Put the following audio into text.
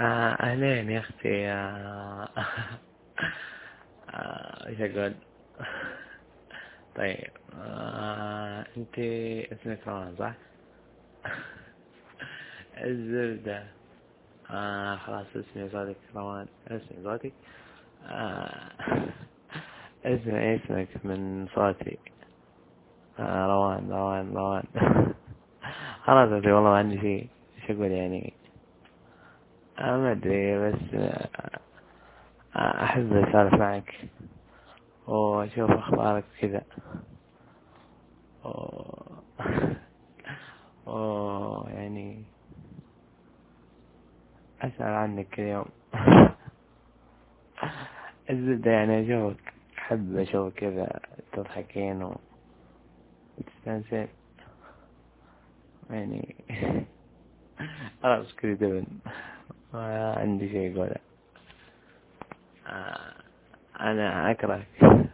آه، أهلين يا أختي آه، آه، إيش أقول طيب آه، أنت اسمك روان صح؟ الزبدة. خلاص اسمي صوتك روان اسمي صوتك اسمي اسمك من صوتي. روان روان روان. خلاص والله ما عندي شيء. إيش أقول يعني؟ ما أدري بس أحب اسولف معك. وأشوف أخبارك كذا. و... يعني أسأل عنك كل يوم الزبدة يعني أشوفك أحب اشوفك كذا تضحكين وتستانسين. يعني خلاص كذا دبن ما عندي شيء أقوله آه، أنا أكرهك